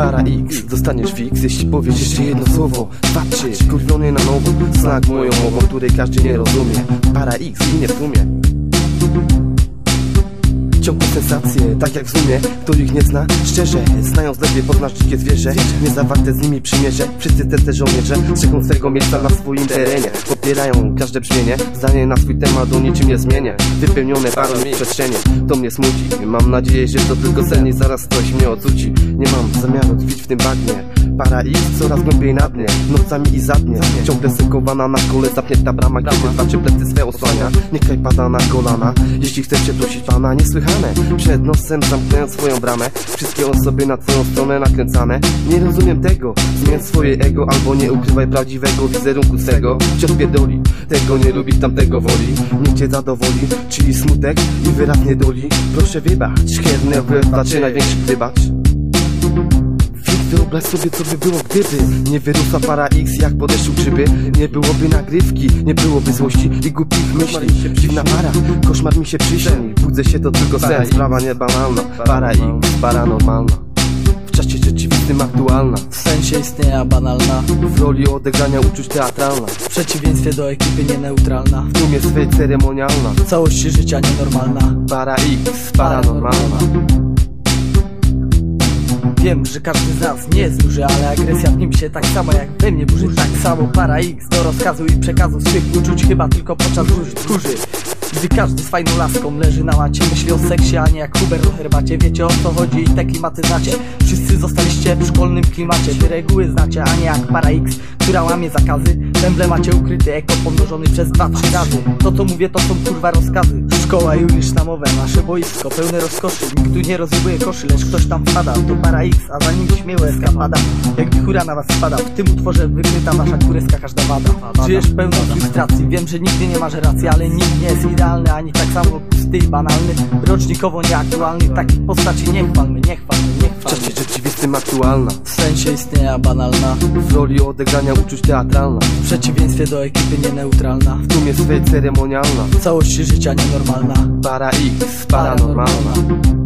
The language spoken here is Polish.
Para X, dostaniesz fix, jeśli powiesz jeszcze jedno słowo. Dwa, trzy, na nowo. Znak moją mową, której każdy nie rozumie. Para X, ginie w tłumie Ciągle sensacje, tak jak w Kto ich nie zna, szczerze Znając lepiej poznasz dzikie zwierzę. Nie zawarte z nimi przymierze. Wszyscy te te żołnierze Strzegą swego miejsca na swoim terenie. Popierają każde brzmienie. Zdanie na swój temat o niczym nie zmienię. Wypełnione parą przestrzenie. To mnie smuci. Mam nadzieję, że to tylko sen i zaraz ktoś mnie odrzuci Nie mam zamiaru tkwić w tym bagnie Para ich coraz głębiej na dnie Nocami i za dnie Ciągle sekowana na kole Zapnięta brama, gdy znaczy plecy swe osłania. Niechaj pada na kolana Jeśli chcecie prosić pana, niesłychane. Przed nosem zamknąć swoją bramę Wszystkie osoby na twoją stronę nakręcane. Nie rozumiem tego Zmień swoje ego Albo nie ukrywaj prawdziwego wizerunku swego. Wciąż pierdoli Tego nie lubi, tamtego woli. Niech cię zadowoli Czyli smutek i wyraz niedoli. Proszę wybacz Chętny wybaczy największy wybacz Wyobraź sobie co by było gdyby Nie wyrosła para X jak po deszczu grzyby. Nie byłoby nagrywki, nie byłoby złości i głupich myśli. Dziwna para, koszmar mi się przyśni. Budzę się to tylko sen, sprawa niebanalna. Para X, paranormalna. W czasie rzeczywistym aktualna. W sensie istnienia banalna. W roli odegrania uczuć teatralna. W przeciwieństwie do ekipy nieneutralna. W tłumie swej ceremonialna. W całości życia nienormalna. Para X, paranormalna Wiem, że każdy z nas nie jest duży, ale agresja w nim się tak samo jak we mnie burzy. Tak samo para X do rozkazu i przekazu swych uczuć chyba tylko podczas burzy tchórzy gdy każdy z fajną laską leży na macie Myśli o seksie, a nie jak Hubert o herbacie. Wiecie o co chodzi? I te klimaty znacie. Wszyscy zostaliście w szkolnym klimacie. Wy reguły znacie, a nie jak para X Która łamie zakazy. W emblemacie ukryty eko pomnożony przez 2-3 razy. To co mówię to są kurwa rozkazy. Szkoła i umiesz namowe, nasze boisko pełne rozkoszy. Nikt tu nie rozjebuje koszy, lecz ktoś tam wpada. To para X, a za nim śmiała eskapada. Jak wichura na was spada W tym utworze wykryta wasza kureska każda wada. Żyjesz pełną frustracji Wiem, że nigdy nie masz racji, ale nikt nie jest idealny Ani tak samo pusty i banalny. Rocznikowo nieaktualny Takich postaci nie chwalmy, nie chwalmy, nie W chwalmy czasie rzeczywistym aktualna. W sensie istnienia banalna. W roli odegrania uczuć teatralna. W przeciwieństwie do ekipy nieneutralna. W tłumie swej ceremonialna. W całości życia nienormalna. Para X, paranormalna